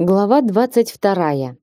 Глава двадцать вторая.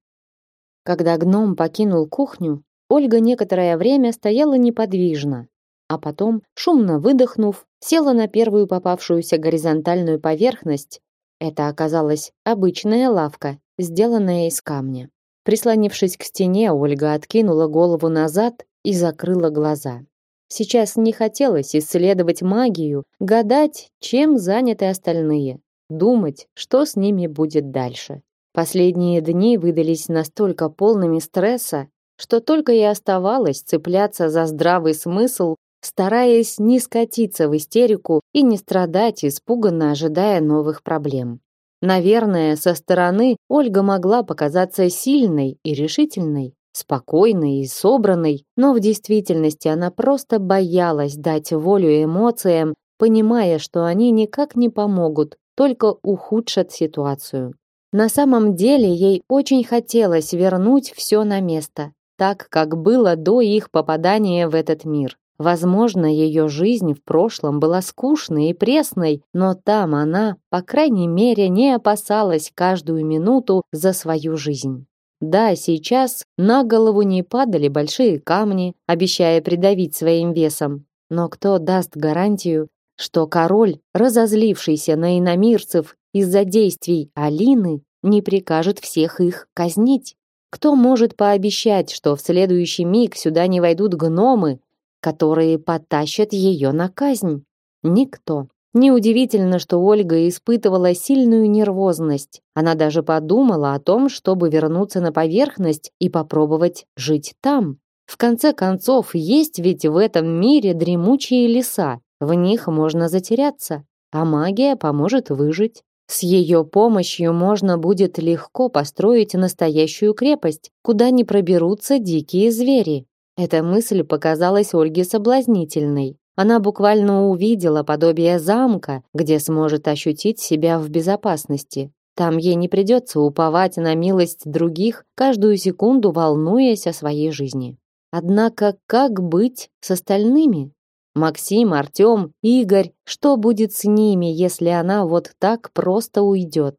Когда гном покинул кухню, Ольга некоторое время стояла неподвижно, а потом, шумно выдохнув, села на первую попавшуюся горизонтальную поверхность. Это оказалась обычная лавка, сделанная из камня. Прислонившись к стене, Ольга откинула голову назад и закрыла глаза. Сейчас не хотелось исследовать магию, гадать, чем заняты остальные думать, что с ними будет дальше. Последние дни выдались настолько полными стресса, что только и оставалось цепляться за здравый смысл, стараясь не скатиться в истерику и не страдать, испуганно ожидая новых проблем. Наверное, со стороны Ольга могла показаться сильной и решительной, спокойной и собранной, но в действительности она просто боялась дать волю эмоциям, понимая, что они никак не помогут, только ухудшат ситуацию. На самом деле ей очень хотелось вернуть все на место, так как было до их попадания в этот мир. Возможно, ее жизнь в прошлом была скучной и пресной, но там она, по крайней мере, не опасалась каждую минуту за свою жизнь. Да, сейчас на голову не падали большие камни, обещая придавить своим весом, но кто даст гарантию, что король, разозлившийся на иномирцев из-за действий Алины, не прикажет всех их казнить. Кто может пообещать, что в следующий миг сюда не войдут гномы, которые потащат ее на казнь? Никто. Неудивительно, что Ольга испытывала сильную нервозность. Она даже подумала о том, чтобы вернуться на поверхность и попробовать жить там. В конце концов, есть ведь в этом мире дремучие леса, в них можно затеряться, а магия поможет выжить. С ее помощью можно будет легко построить настоящую крепость, куда не проберутся дикие звери. Эта мысль показалась Ольге соблазнительной. Она буквально увидела подобие замка, где сможет ощутить себя в безопасности. Там ей не придется уповать на милость других, каждую секунду волнуясь о своей жизни. Однако как быть с остальными? Максим, Артем, Игорь, что будет с ними, если она вот так просто уйдет?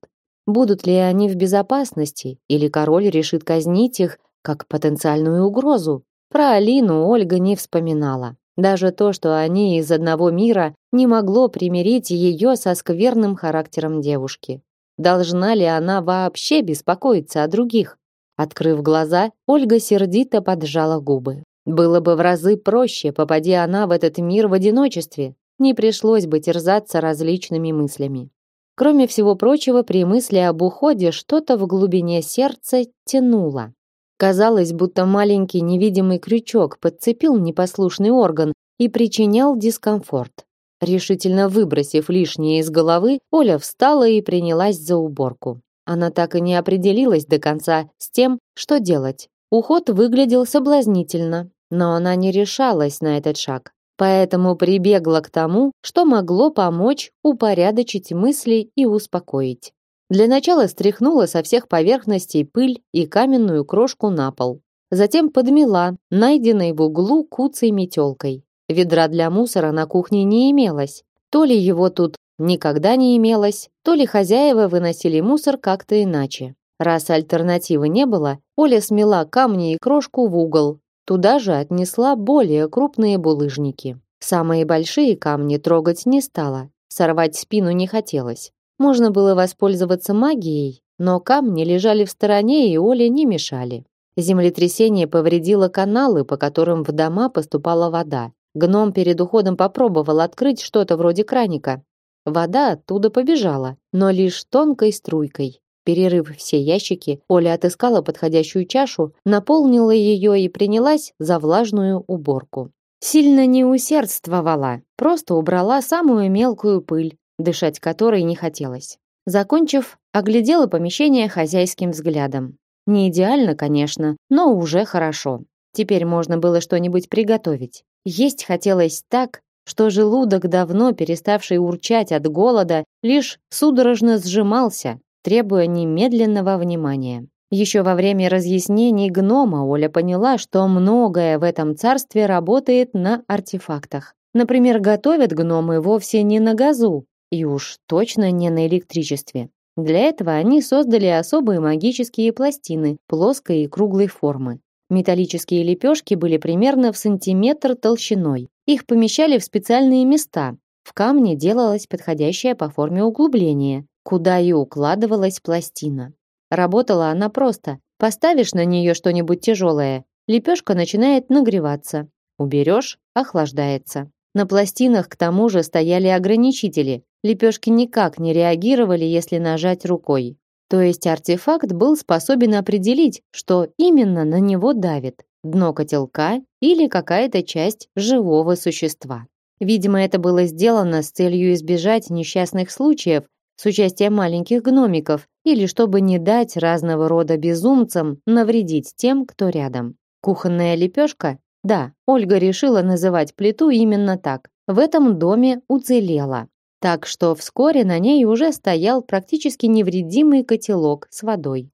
Будут ли они в безопасности, или король решит казнить их как потенциальную угрозу? Про Алину Ольга не вспоминала. Даже то, что они из одного мира, не могло примирить ее со скверным характером девушки. Должна ли она вообще беспокоиться о других? Открыв глаза, Ольга сердито поджала губы. Было бы в разы проще, попади она в этот мир в одиночестве, не пришлось бы терзаться различными мыслями. Кроме всего прочего, при мысли об уходе что-то в глубине сердца тянуло. Казалось, будто маленький невидимый крючок подцепил непослушный орган и причинял дискомфорт. Решительно выбросив лишнее из головы, Оля встала и принялась за уборку. Она так и не определилась до конца с тем, что делать. Уход выглядел соблазнительно, но она не решалась на этот шаг. Поэтому прибегла к тому, что могло помочь упорядочить мысли и успокоить. Для начала стряхнула со всех поверхностей пыль и каменную крошку на пол. Затем подмела, найденной в углу куцей метелкой. Ведра для мусора на кухне не имелось. То ли его тут никогда не имелось, то ли хозяева выносили мусор как-то иначе. Раз альтернативы не было, Оля смела камни и крошку в угол, Туда же отнесла более крупные булыжники. Самые большие камни трогать не стала, сорвать спину не хотелось. Можно было воспользоваться магией, но камни лежали в стороне и Оле не мешали. Землетрясение повредило каналы, по которым в дома поступала вода. Гном перед уходом попробовал открыть что-то вроде краника. Вода оттуда побежала, но лишь тонкой струйкой. Перерыв все ящики, Оля отыскала подходящую чашу, наполнила ее и принялась за влажную уборку. Сильно не усердствовала, просто убрала самую мелкую пыль, дышать которой не хотелось. Закончив, оглядела помещение хозяйским взглядом. Не идеально, конечно, но уже хорошо. Теперь можно было что-нибудь приготовить. Есть хотелось так, что желудок, давно переставший урчать от голода, лишь судорожно сжимался, требуя немедленного внимания. Еще во время разъяснений гнома Оля поняла, что многое в этом царстве работает на артефактах. Например, готовят гномы вовсе не на газу, и уж точно не на электричестве. Для этого они создали особые магические пластины плоской и круглой формы. Металлические лепешки были примерно в сантиметр толщиной. Их помещали в специальные места. В камне делалось подходящее по форме углубление, куда и укладывалась пластина. Работала она просто. Поставишь на нее что-нибудь тяжелое, лепешка начинает нагреваться. Уберешь – охлаждается. На пластинах к тому же стояли ограничители. Лепешки никак не реагировали, если нажать рукой. То есть артефакт был способен определить, что именно на него давит – дно котелка или какая-то часть живого существа. Видимо, это было сделано с целью избежать несчастных случаев с участием маленьких гномиков или чтобы не дать разного рода безумцам навредить тем, кто рядом. Кухонная лепешка? Да, Ольга решила называть плиту именно так. В этом доме уцелела. Так что вскоре на ней уже стоял практически невредимый котелок с водой.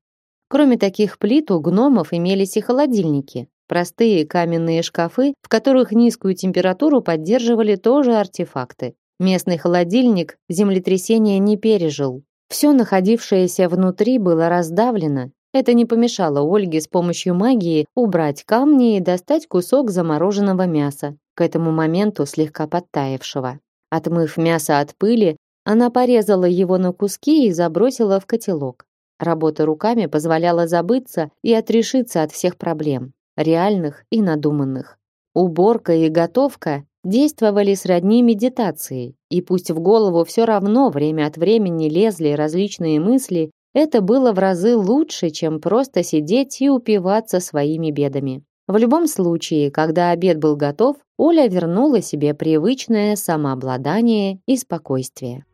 Кроме таких плит у гномов имелись и холодильники, простые каменные шкафы, в которых низкую температуру поддерживали тоже артефакты. Местный холодильник землетрясения не пережил. Все находившееся внутри было раздавлено. Это не помешало Ольге с помощью магии убрать камни и достать кусок замороженного мяса, к этому моменту слегка подтаявшего. Отмыв мясо от пыли, она порезала его на куски и забросила в котелок. Работа руками позволяла забыться и отрешиться от всех проблем, реальных и надуманных. Уборка и готовка действовали сродни медитации, и пусть в голову все равно время от времени лезли различные мысли, это было в разы лучше, чем просто сидеть и упиваться своими бедами. В любом случае, когда обед был готов, Оля вернула себе привычное самообладание и спокойствие.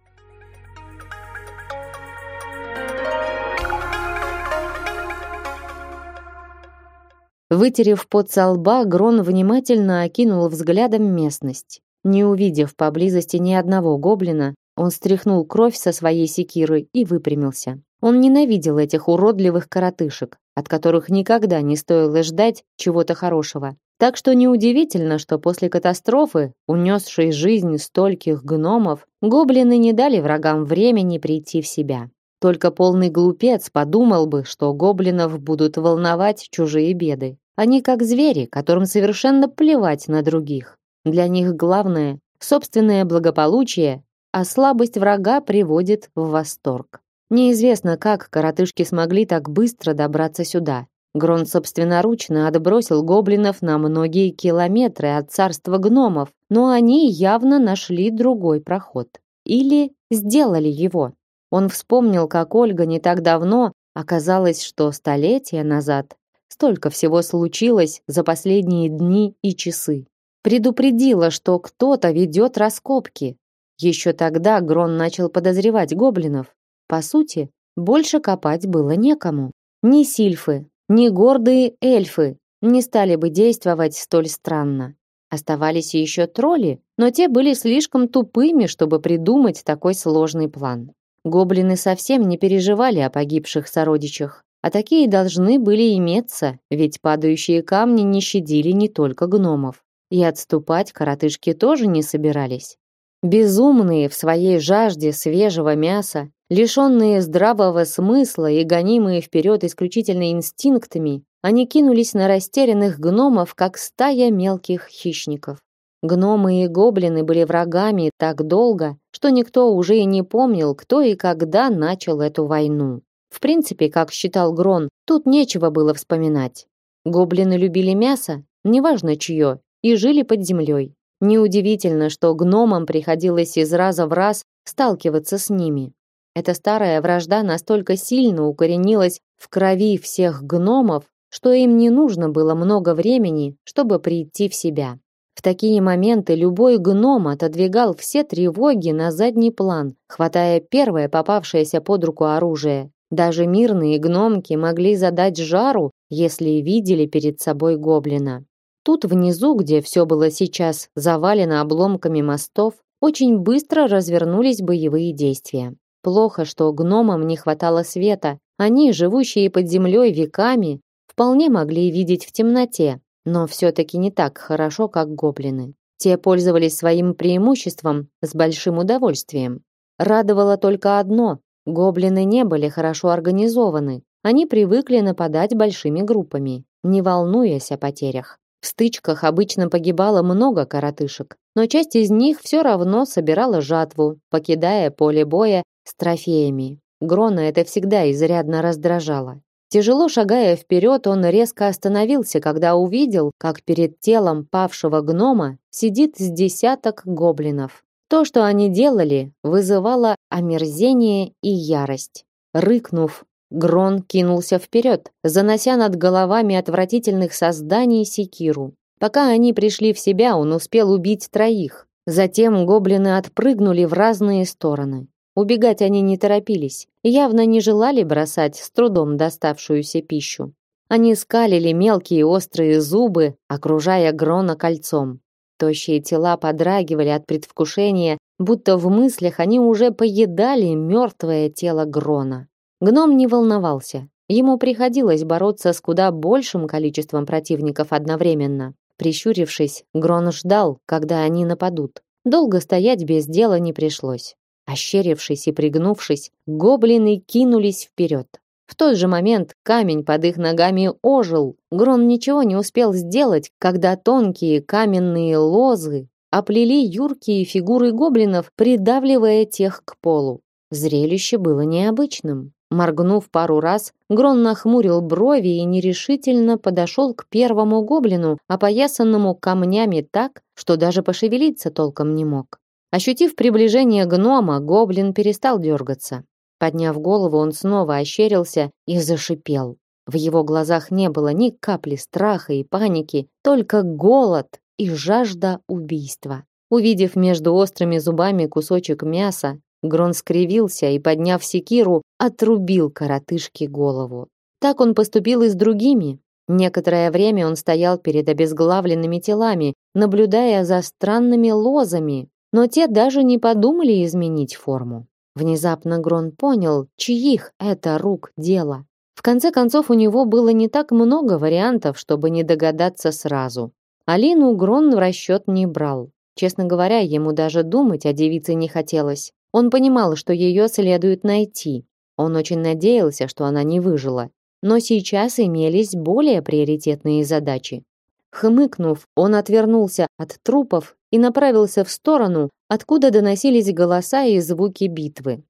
Вытерев пот со лба, Грон внимательно окинул взглядом местность. Не увидев поблизости ни одного гоблина, он стряхнул кровь со своей секиры и выпрямился. Он ненавидел этих уродливых коротышек, от которых никогда не стоило ждать чего-то хорошего. Так что неудивительно, что после катастрофы, унесшей жизнь стольких гномов, гоблины не дали врагам времени прийти в себя. Только полный глупец подумал бы, что гоблинов будут волновать чужие беды. Они как звери, которым совершенно плевать на других. Для них главное – собственное благополучие, а слабость врага приводит в восторг. Неизвестно, как коротышки смогли так быстро добраться сюда. Грон собственноручно отбросил гоблинов на многие километры от царства гномов, но они явно нашли другой проход. Или сделали его. Он вспомнил, как Ольга не так давно, оказалось, что столетия назад, столько всего случилось за последние дни и часы. Предупредила, что кто-то ведет раскопки. Еще тогда Грон начал подозревать гоблинов. По сути, больше копать было некому. Ни сильфы, ни гордые эльфы не стали бы действовать столь странно. Оставались еще тролли, но те были слишком тупыми, чтобы придумать такой сложный план. Гоблины совсем не переживали о погибших сородичах, а такие должны были иметься, ведь падающие камни не щадили не только гномов. И отступать коротышки тоже не собирались. Безумные в своей жажде свежего мяса, лишенные здравого смысла и гонимые вперед исключительно инстинктами, они кинулись на растерянных гномов, как стая мелких хищников. Гномы и гоблины были врагами так долго, что никто уже и не помнил, кто и когда начал эту войну. В принципе, как считал Грон, тут нечего было вспоминать. Гоблины любили мясо, неважно чье, и жили под землей. Неудивительно, что гномам приходилось из раза в раз сталкиваться с ними. Эта старая вражда настолько сильно укоренилась в крови всех гномов, что им не нужно было много времени, чтобы прийти в себя. В такие моменты любой гном отодвигал все тревоги на задний план, хватая первое попавшееся под руку оружие. Даже мирные гномки могли задать жару, если видели перед собой гоблина. Тут внизу, где все было сейчас завалено обломками мостов, очень быстро развернулись боевые действия. Плохо, что гномам не хватало света. Они, живущие под землей веками, вполне могли видеть в темноте, но все-таки не так хорошо, как гоблины. Те пользовались своим преимуществом с большим удовольствием. Радовало только одно Гоблины не были хорошо организованы. Они привыкли нападать большими группами, не волнуясь о потерях. В стычках обычно погибало много коротышек, но часть из них все равно собирала жатву, покидая поле боя с трофеями. Грона это всегда изрядно раздражало. Тяжело шагая вперед, он резко остановился, когда увидел, как перед телом павшего гнома сидит с десяток гоблинов. То, что они делали, вызывало омерзение и ярость. Рыкнув, Грон кинулся вперед, занося над головами отвратительных созданий секиру. Пока они пришли в себя, он успел убить троих. Затем гоблины отпрыгнули в разные стороны. Убегать они не торопились, явно не желали бросать с трудом доставшуюся пищу. Они скалили мелкие острые зубы, окружая Грона кольцом. Тощие тела подрагивали от предвкушения, будто в мыслях они уже поедали мертвое тело Грона. Гном не волновался. Ему приходилось бороться с куда большим количеством противников одновременно. Прищурившись, Грон ждал, когда они нападут. Долго стоять без дела не пришлось. Ощерившись и пригнувшись, гоблины кинулись вперед. В тот же момент камень под их ногами ожил. Грон ничего не успел сделать, когда тонкие каменные лозы оплели юркие фигуры гоблинов, придавливая тех к полу. Зрелище было необычным. Моргнув пару раз, Грон нахмурил брови и нерешительно подошел к первому гоблину, опоясанному камнями так, что даже пошевелиться толком не мог. Ощутив приближение гнома, гоблин перестал дергаться. Подняв голову, он снова ощерился и зашипел. В его глазах не было ни капли страха и паники, только голод и жажда убийства. Увидев между острыми зубами кусочек мяса, Грон скривился и, подняв секиру, отрубил коротышке голову. Так он поступил и с другими. Некоторое время он стоял перед обезглавленными телами, наблюдая за странными лозами, но те даже не подумали изменить форму. Внезапно Грон понял, чьих это рук дело. В конце концов, у него было не так много вариантов, чтобы не догадаться сразу. Алину Грон в расчет не брал. Честно говоря, ему даже думать о девице не хотелось. Он понимал, что ее следует найти. Он очень надеялся, что она не выжила. Но сейчас имелись более приоритетные задачи. Хмыкнув, он отвернулся от трупов и направился в сторону, откуда доносились голоса и звуки битвы.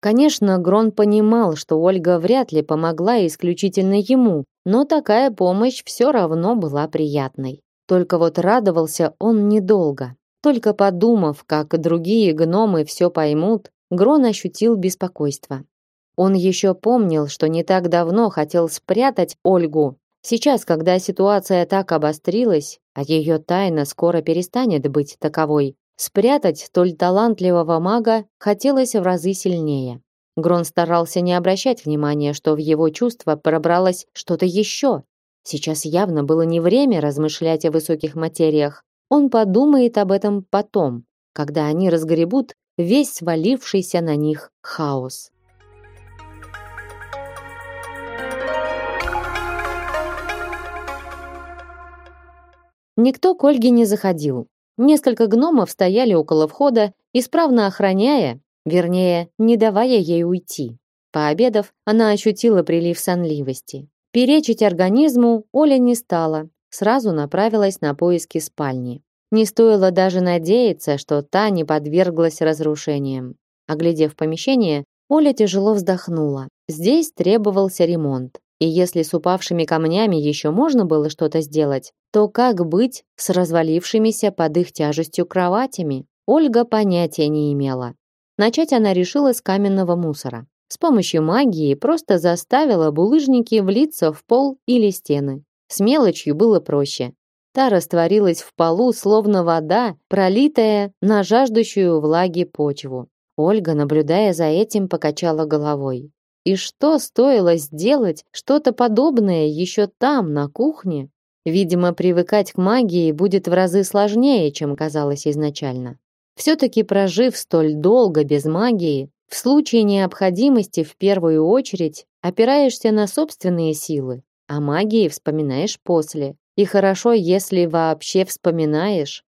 Конечно, Грон понимал, что Ольга вряд ли помогла исключительно ему, но такая помощь все равно была приятной. Только вот радовался он недолго. Только подумав, как другие гномы все поймут, Грон ощутил беспокойство. Он еще помнил, что не так давно хотел спрятать Ольгу Сейчас, когда ситуация так обострилась, а ее тайна скоро перестанет быть таковой, спрятать столь талантливого мага хотелось в разы сильнее. Грон старался не обращать внимания, что в его чувства пробралось что-то еще. Сейчас явно было не время размышлять о высоких материях. Он подумает об этом потом, когда они разгребут весь свалившийся на них хаос. Никто к Ольге не заходил. Несколько гномов стояли около входа, исправно охраняя, вернее, не давая ей уйти. Пообедав, она ощутила прилив сонливости. Перечить организму Оля не стала, сразу направилась на поиски спальни. Не стоило даже надеяться, что та не подверглась разрушениям. Оглядев помещение, Оля тяжело вздохнула. Здесь требовался ремонт. И если с упавшими камнями еще можно было что-то сделать, то как быть с развалившимися под их тяжестью кроватями? Ольга понятия не имела. Начать она решила с каменного мусора. С помощью магии просто заставила булыжники влиться в пол или стены. С мелочью было проще. Та растворилась в полу, словно вода, пролитая на жаждущую влаги почву. Ольга, наблюдая за этим, покачала головой. И что стоило сделать что-то подобное еще там, на кухне? Видимо, привыкать к магии будет в разы сложнее, чем казалось изначально. Все-таки прожив столь долго без магии, в случае необходимости в первую очередь опираешься на собственные силы, а магии вспоминаешь после. И хорошо, если вообще вспоминаешь.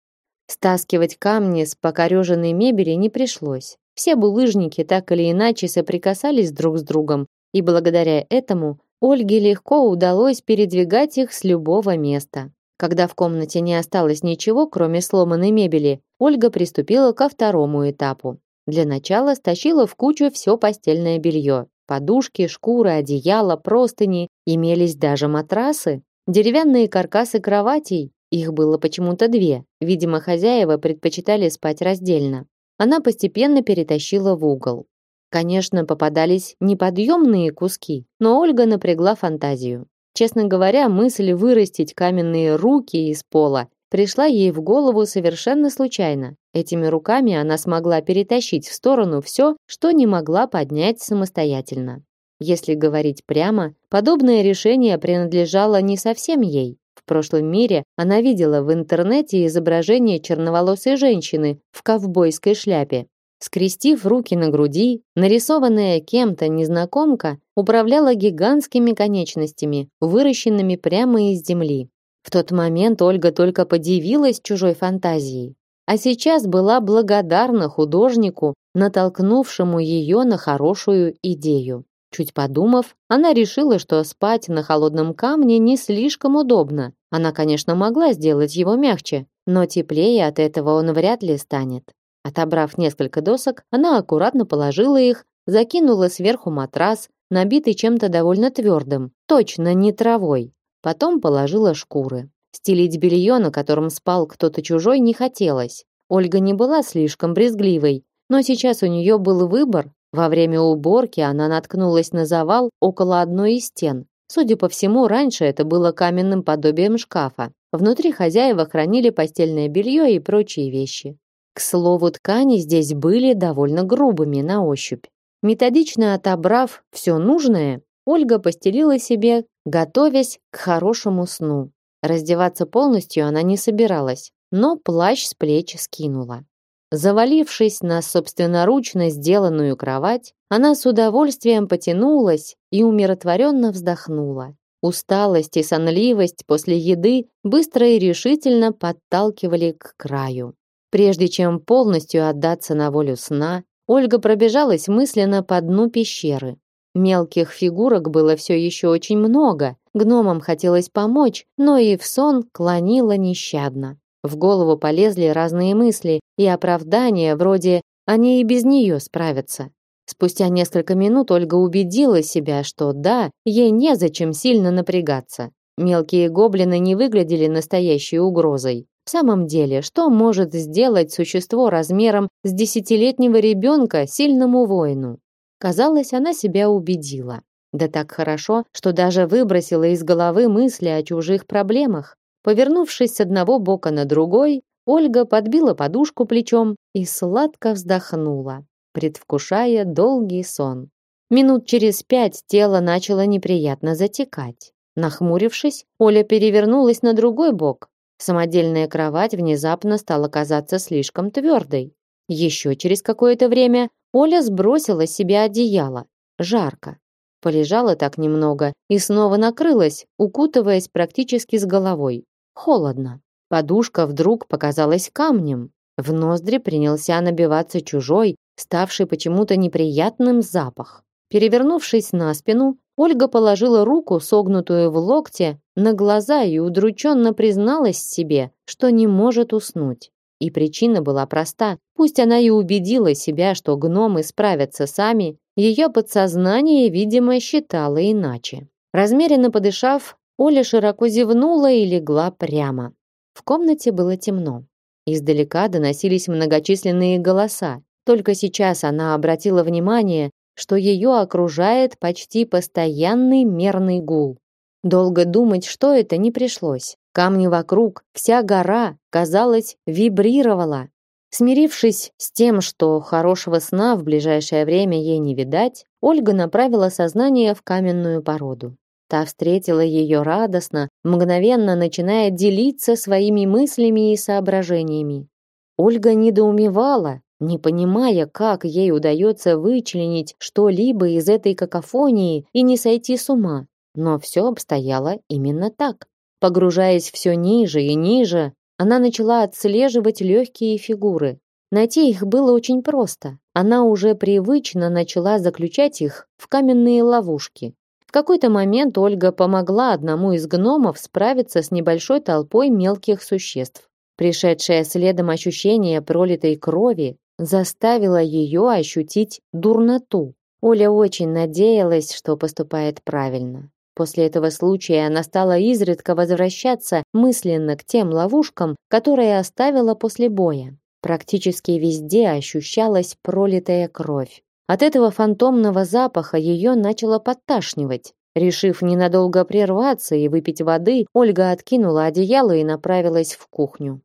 Стаскивать камни с покореженной мебели не пришлось. Все булыжники так или иначе соприкасались друг с другом, и благодаря этому Ольге легко удалось передвигать их с любого места. Когда в комнате не осталось ничего, кроме сломанной мебели, Ольга приступила ко второму этапу. Для начала стащила в кучу все постельное белье. Подушки, шкуры, одеяла, простыни, имелись даже матрасы, деревянные каркасы кроватей, их было почему-то две. Видимо, хозяева предпочитали спать раздельно. Она постепенно перетащила в угол. Конечно, попадались неподъемные куски, но Ольга напрягла фантазию. Честно говоря, мысль вырастить каменные руки из пола пришла ей в голову совершенно случайно. Этими руками она смогла перетащить в сторону все, что не могла поднять самостоятельно. Если говорить прямо, подобное решение принадлежало не совсем ей. В прошлом мире она видела в интернете изображение черноволосой женщины в ковбойской шляпе. Скрестив руки на груди, нарисованная кем-то незнакомка управляла гигантскими конечностями, выращенными прямо из земли. В тот момент Ольга только подивилась чужой фантазией, а сейчас была благодарна художнику, натолкнувшему ее на хорошую идею. Чуть подумав, она решила, что спать на холодном камне не слишком удобно. Она, конечно, могла сделать его мягче, но теплее от этого он вряд ли станет. Отобрав несколько досок, она аккуратно положила их, закинула сверху матрас, набитый чем-то довольно твердым, точно не травой. Потом положила шкуры. Стелить белье, на котором спал кто-то чужой, не хотелось. Ольга не была слишком брезгливой, но сейчас у нее был выбор, во время уборки она наткнулась на завал около одной из стен. Судя по всему, раньше это было каменным подобием шкафа. Внутри хозяева хранили постельное белье и прочие вещи. К слову, ткани здесь были довольно грубыми на ощупь. Методично отобрав все нужное, Ольга постелила себе, готовясь к хорошему сну. Раздеваться полностью она не собиралась, но плащ с плеч скинула. Завалившись на собственноручно сделанную кровать, она с удовольствием потянулась и умиротворенно вздохнула. Усталость и сонливость после еды быстро и решительно подталкивали к краю. Прежде чем полностью отдаться на волю сна, Ольга пробежалась мысленно по дну пещеры. Мелких фигурок было все еще очень много, гномам хотелось помочь, но и в сон клонила нещадно. В голову полезли разные мысли и оправдания вроде «они и без нее справятся». Спустя несколько минут Ольга убедила себя, что да, ей незачем сильно напрягаться. Мелкие гоблины не выглядели настоящей угрозой. В самом деле, что может сделать существо размером с десятилетнего ребенка сильному воину? Казалось, она себя убедила. Да так хорошо, что даже выбросила из головы мысли о чужих проблемах. Повернувшись с одного бока на другой, Ольга подбила подушку плечом и сладко вздохнула, предвкушая долгий сон. Минут через пять тело начало неприятно затекать. Нахмурившись, Оля перевернулась на другой бок. Самодельная кровать внезапно стала казаться слишком твердой. Еще через какое-то время Оля сбросила с себя одеяло. Жарко. Полежала так немного и снова накрылась, укутываясь практически с головой. Холодно. Подушка вдруг показалась камнем. В ноздри принялся набиваться чужой, ставший почему-то неприятным запах. Перевернувшись на спину, Ольга положила руку, согнутую в локте, на глаза и удрученно призналась себе, что не может уснуть. И причина была проста. Пусть она и убедила себя, что гномы справятся сами, ее подсознание, видимо, считало иначе. Размеренно подышав, Оля широко зевнула и легла прямо. В комнате было темно. Издалека доносились многочисленные голоса. Только сейчас она обратила внимание, что ее окружает почти постоянный мерный гул. Долго думать, что это, не пришлось. Камни вокруг, вся гора, казалось, вибрировала. Смирившись с тем, что хорошего сна в ближайшее время ей не видать, Ольга направила сознание в каменную породу. Та встретила ее радостно, мгновенно начиная делиться своими мыслями и соображениями. Ольга недоумевала, не понимая, как ей удается вычленить что-либо из этой какофонии и не сойти с ума. Но все обстояло именно так. Погружаясь все ниже и ниже, она начала отслеживать легкие фигуры. Найти их было очень просто. Она уже привычно начала заключать их в каменные ловушки. В какой-то момент Ольга помогла одному из гномов справиться с небольшой толпой мелких существ. Пришедшее следом ощущение пролитой крови заставило ее ощутить дурноту. Оля очень надеялась, что поступает правильно. После этого случая она стала изредка возвращаться мысленно к тем ловушкам, которые оставила после боя. Практически везде ощущалась пролитая кровь. От этого фантомного запаха ее начало подташнивать. Решив ненадолго прерваться и выпить воды, Ольга откинула одеяло и направилась в кухню.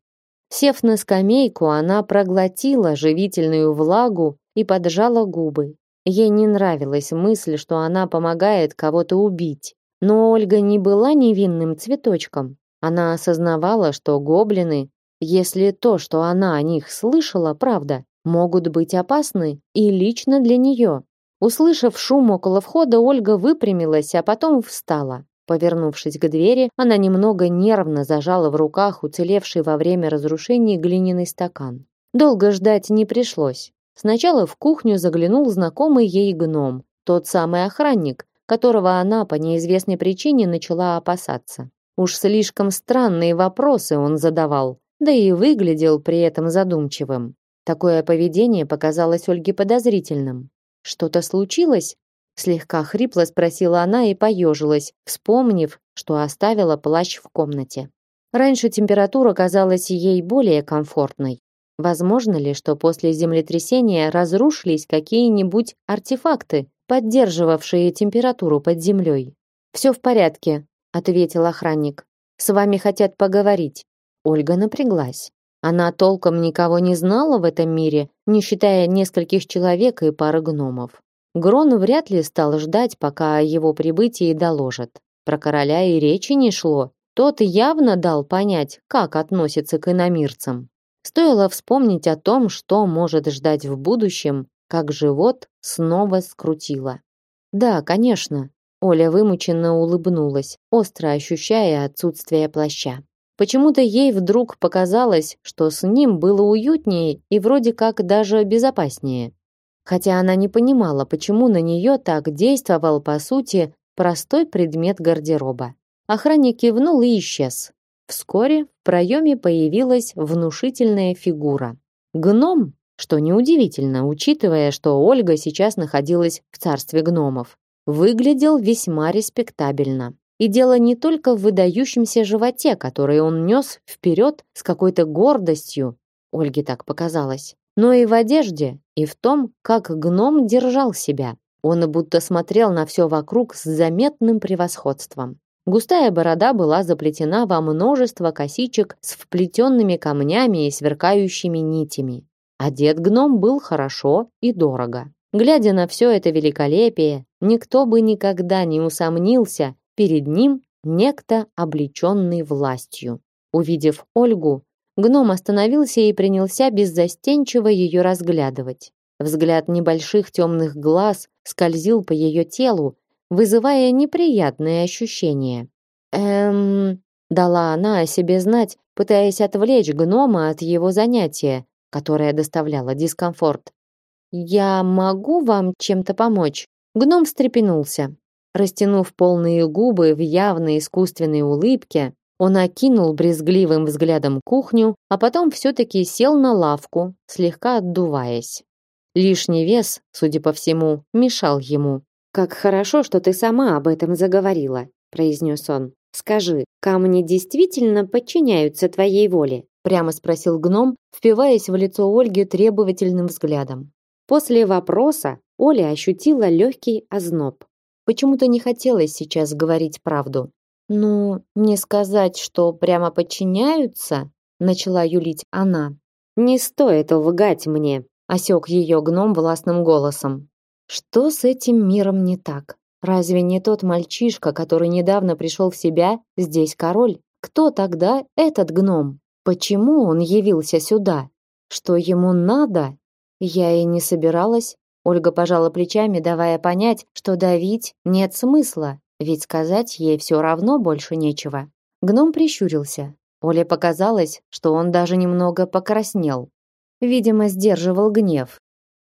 Сев на скамейку, она проглотила живительную влагу и поджала губы. Ей не нравилась мысль, что она помогает кого-то убить. Но Ольга не была невинным цветочком. Она осознавала, что гоблины, если то, что она о них слышала, правда, могут быть опасны и лично для нее. Услышав шум около входа, Ольга выпрямилась, а потом встала. Повернувшись к двери, она немного нервно зажала в руках уцелевший во время разрушений глиняный стакан. Долго ждать не пришлось. Сначала в кухню заглянул знакомый ей гном, тот самый охранник, которого она по неизвестной причине начала опасаться. Уж слишком странные вопросы он задавал, да и выглядел при этом задумчивым. Такое поведение показалось Ольге подозрительным. Что-то случилось? Слегка хрипло спросила она и поежилась, вспомнив, что оставила плащ в комнате. Раньше температура казалась ей более комфортной. Возможно ли, что после землетрясения разрушились какие-нибудь артефакты, поддерживавшие температуру под землей? «Все в порядке», — ответил охранник. «С вами хотят поговорить». Ольга напряглась. Она толком никого не знала в этом мире, не считая нескольких человек и пары гномов. Грон вряд ли стал ждать, пока о его прибытии доложат. Про короля и речи не шло. Тот явно дал понять, как относится к иномирцам. Стоило вспомнить о том, что может ждать в будущем, как живот снова скрутило. Да, конечно. Оля вымученно улыбнулась, остро ощущая отсутствие плаща. Почему-то ей вдруг показалось, что с ним было уютнее и вроде как даже безопаснее. Хотя она не понимала, почему на нее так действовал, по сути, простой предмет гардероба. Охранник кивнул и исчез. Вскоре в проеме появилась внушительная фигура. Гном, что неудивительно, учитывая, что Ольга сейчас находилась в царстве гномов, выглядел весьма респектабельно. И дело не только в выдающемся животе, который он нес вперед с какой-то гордостью, Ольге так показалось, но и в одежде, и в том, как гном держал себя. Он будто смотрел на все вокруг с заметным превосходством. Густая борода была заплетена во множество косичек с вплетенными камнями и сверкающими нитями. Одет гном был хорошо и дорого. Глядя на все это великолепие, никто бы никогда не усомнился, Перед ним некто, облеченный властью. Увидев Ольгу, гном остановился и принялся беззастенчиво ее разглядывать. Взгляд небольших темных глаз скользил по ее телу, вызывая неприятные ощущения. «Эм...» — дала она о себе знать, пытаясь отвлечь гнома от его занятия, которое доставляло дискомфорт. «Я могу вам чем-то помочь?» Гном встрепенулся. Растянув полные губы в явной искусственной улыбке, он окинул брезгливым взглядом кухню, а потом все-таки сел на лавку, слегка отдуваясь. Лишний вес, судя по всему, мешал ему. «Как хорошо, что ты сама об этом заговорила», — произнес он. «Скажи, камни действительно подчиняются твоей воле?» прямо спросил гном, впиваясь в лицо Ольги требовательным взглядом. После вопроса Оля ощутила легкий озноб. Почему-то не хотелось сейчас говорить правду. «Ну, не сказать, что прямо подчиняются?» начала юлить она. «Не стоит лгать мне», осек ее гном властным голосом. «Что с этим миром не так? Разве не тот мальчишка, который недавно пришел в себя, здесь король? Кто тогда этот гном? Почему он явился сюда? Что ему надо? Я и не собиралась. Ольга пожала плечами, давая понять, что давить нет смысла, ведь сказать ей все равно больше нечего. Гном прищурился. Оле показалось, что он даже немного покраснел. видимо, сдерживал гнев.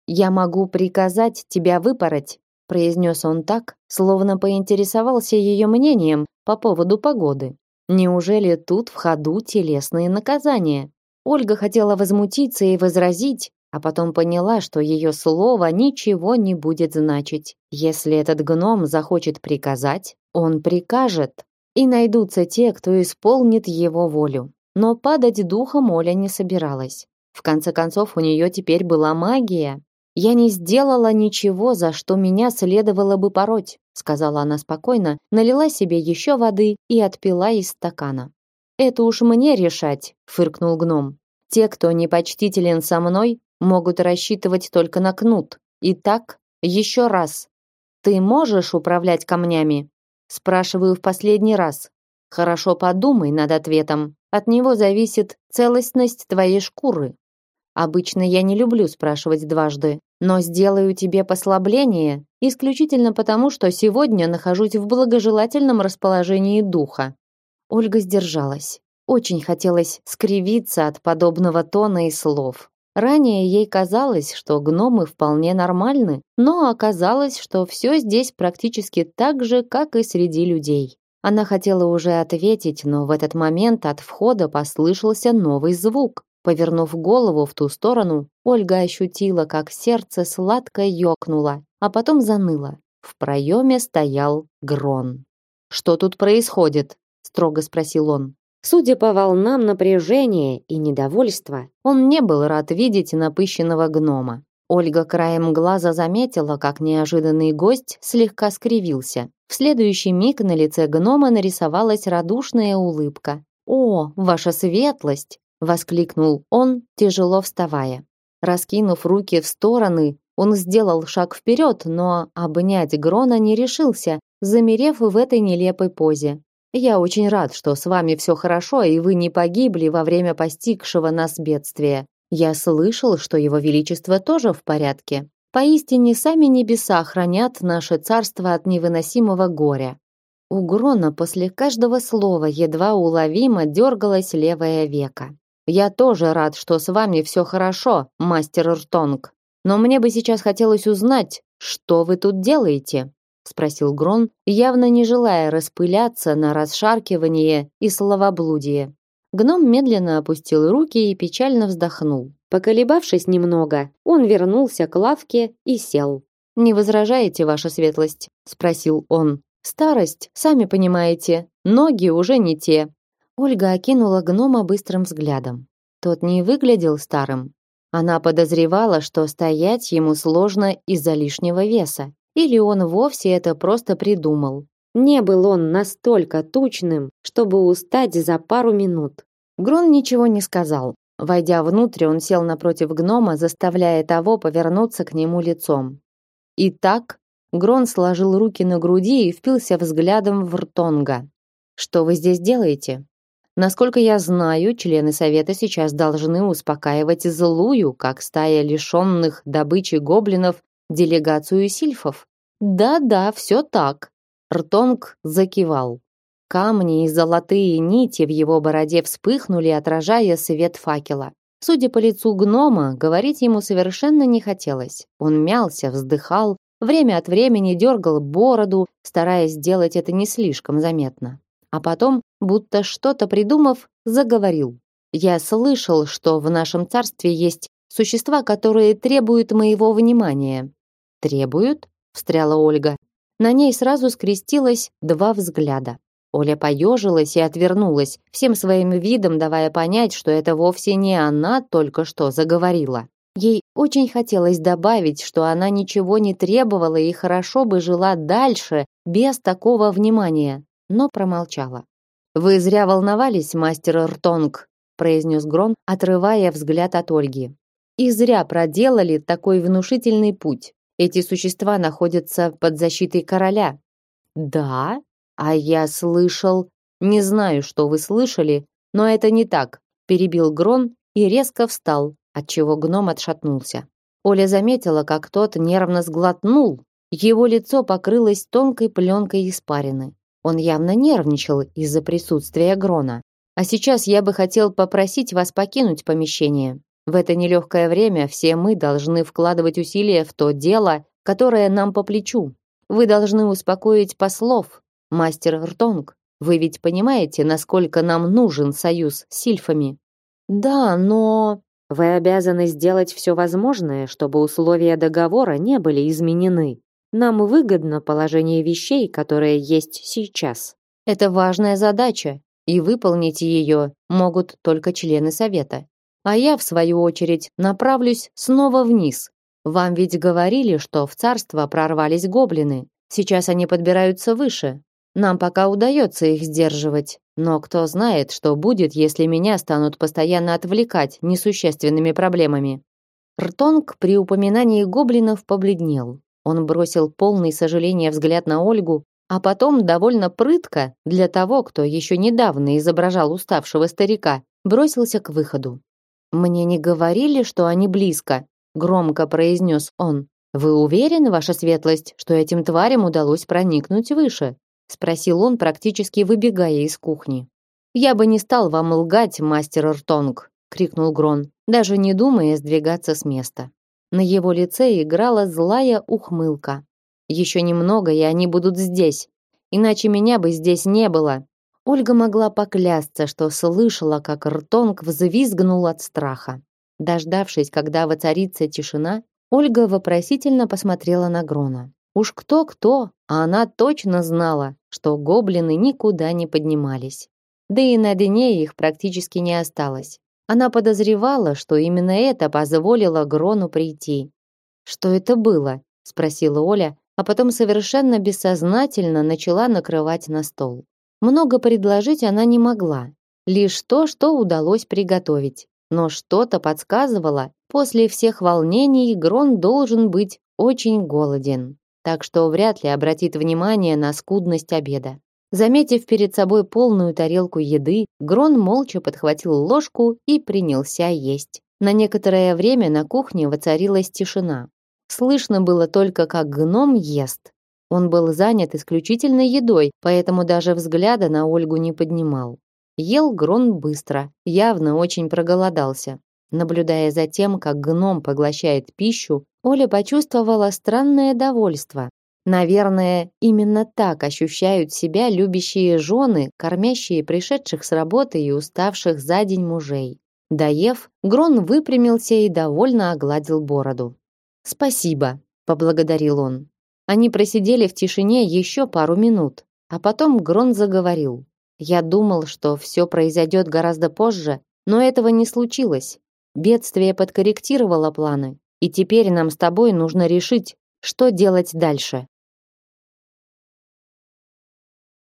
«Я могу приказать тебя выпороть», произнес он так, словно поинтересовался ее мнением по поводу погоды. Неужели тут в ходу телесные наказания? Ольга хотела возмутиться и возразить, а потом поняла, что ее слово ничего не будет значить. Если этот гном захочет приказать, он прикажет, и найдутся те, кто исполнит его волю. Но падать духом Оля не собиралась. В конце концов, у нее теперь была магия. «Я не сделала ничего, за что меня следовало бы пороть», сказала она спокойно, налила себе еще воды и отпила из стакана. Это уж мне решать, фыркнул гном. Те, кто непочтителен со мной, могут рассчитывать только на кнут. Итак, еще раз. Ты можешь управлять камнями? Спрашиваю в последний раз. Хорошо подумай над ответом. От него зависит целостность твоей шкуры. Обычно я не люблю спрашивать дважды, но сделаю тебе послабление исключительно потому, что сегодня нахожусь в благожелательном расположении духа. Ольга сдержалась. Очень хотелось скривиться от подобного тона и слов. Ранее ей казалось, что гномы вполне нормальны, но оказалось, что все здесь практически так же, как и среди людей. Она хотела уже ответить, но в этот момент от входа послышался новый звук. Повернув голову в ту сторону, Ольга ощутила, как сердце сладко ёкнуло, а потом заныло. В проеме стоял Грон. «Что тут происходит?» строго спросил он. Судя по волнам напряжения и недовольства, он не был рад видеть напыщенного гнома. Ольга краем глаза заметила, как неожиданный гость слегка скривился. В следующий миг на лице гнома нарисовалась радушная улыбка. «О, ваша светлость!» — воскликнул он, тяжело вставая. Раскинув руки в стороны, он сделал шаг вперед, но обнять Грона не решился, замерев в этой нелепой позе. Я очень рад, что с вами все хорошо, и вы не погибли во время постигшего нас бедствия. Я слышал, что его величество тоже в порядке. Поистине сами небеса хранят наше царство от невыносимого горя. У Грона после каждого слова едва уловимо дергалось левое веко. Я тоже рад, что с вами все хорошо, мастер Ртонг. Но мне бы сейчас хотелось узнать, что вы тут делаете спросил Грон, явно не желая распыляться на расшаркивание и словоблудие. Гном медленно опустил руки и печально вздохнул. Поколебавшись немного, он вернулся к лавке и сел. «Не возражаете, ваша светлость?» – спросил он. «Старость, сами понимаете, ноги уже не те». Ольга окинула гнома быстрым взглядом. Тот не выглядел старым. Она подозревала, что стоять ему сложно из-за лишнего веса. Или он вовсе это просто придумал. Не был он настолько тучным, чтобы устать за пару минут. Грон ничего не сказал. Войдя внутрь, он сел напротив гнома, заставляя того повернуться к нему лицом. Итак, Грон сложил руки на груди и впился взглядом в Ртонга. Что вы здесь делаете? Насколько я знаю, члены совета сейчас должны успокаивать злую, как стая лишенных добычи гоблинов, делегацию сильфов. Да-да, все так. Ртонг закивал. Камни и золотые нити в его бороде вспыхнули, отражая свет факела. Судя по лицу гнома, говорить ему совершенно не хотелось. Он мялся, вздыхал, время от времени дергал бороду, стараясь сделать это не слишком заметно. А потом, будто что-то придумав, заговорил. «Я слышал, что в нашем царстве есть существа, которые требуют моего внимания. Требуют? встряла Ольга. На ней сразу скрестилось два взгляда. Оля поежилась и отвернулась, всем своим видом давая понять, что это вовсе не она только что заговорила. Ей очень хотелось добавить, что она ничего не требовала и хорошо бы жила дальше без такого внимания, но промолчала. Вы зря волновались, мастер Ртонг, произнес Грон, отрывая взгляд от Ольги. И зря проделали такой внушительный путь. Эти существа находятся под защитой короля. Да? А я слышал, не знаю, что вы слышали, но это не так, перебил Грон и резко встал, отчего гном отшатнулся. Оля заметила, как тот нервно сглотнул. Его лицо покрылось тонкой пленкой испарины. Он явно нервничал из-за присутствия Грона. А сейчас я бы хотел попросить вас покинуть помещение. В это нелегкое время все мы должны вкладывать усилия в то дело, которое нам по плечу. Вы должны успокоить послов, мастер Ртонг. Вы ведь понимаете, насколько нам нужен союз с сильфами? Да, но вы обязаны сделать все возможное, чтобы условия договора не были изменены. Нам выгодно положение вещей, которое есть сейчас. Это важная задача, и выполнить ее могут только члены совета. А я, в свою очередь, направлюсь снова вниз. Вам ведь говорили, что в царство прорвались гоблины. Сейчас они подбираются выше. Нам пока удается их сдерживать, но кто знает, что будет, если меня станут постоянно отвлекать несущественными проблемами. Ртонг при упоминании гоблинов побледнел. Он бросил полный сожаления взгляд на Ольгу, а потом довольно прытко для того, кто еще недавно изображал уставшего старика, бросился к выходу. Мне не говорили, что они близко, громко произнес он. Вы уверены, ваша светлость, что этим тварям удалось проникнуть выше? спросил он, практически выбегая из кухни. Я бы не стал вам лгать, мастер Ртонг, крикнул Грон, даже не думая сдвигаться с места. На его лице играла злая ухмылка. Еще немного, и они будут здесь. Иначе меня бы здесь не было. Ольга могла поклясться, что слышала, как Ртонг взвизгнул от страха. Дождавшись, когда воцарится тишина, Ольга вопросительно посмотрела на Грона. Уж кто-кто, а она точно знала, что гоблины никуда не поднимались. Да и на дне их практически не осталось. Она подозревала, что именно это позволило Грону прийти. «Что это было?» – спросила Оля, а потом совершенно бессознательно начала накрывать на стол. Много предложить она не могла, лишь то, что удалось приготовить. Но что-то подсказывало, после всех волнений Грон должен быть очень голоден, так что вряд ли обратит внимание на скудность обеда. Заметив перед собой полную тарелку еды, Грон молча подхватил ложку и принялся есть. На некоторое время на кухне воцарилась тишина. Слышно было только, как гном ест. Он был занят исключительно едой, поэтому даже взгляда на Ольгу не поднимал. Ел Грон быстро, явно очень проголодался. Наблюдая за тем, как гном поглощает пищу, Оля почувствовала странное довольство. Наверное, именно так ощущают себя любящие жены, кормящие пришедших с работы и уставших за день мужей. Доев, Грон выпрямился и довольно огладил бороду. «Спасибо», — поблагодарил он. Они просидели в тишине еще пару минут, а потом Грон заговорил. «Я думал, что все произойдет гораздо позже, но этого не случилось. Бедствие подкорректировало планы, и теперь нам с тобой нужно решить, что делать дальше».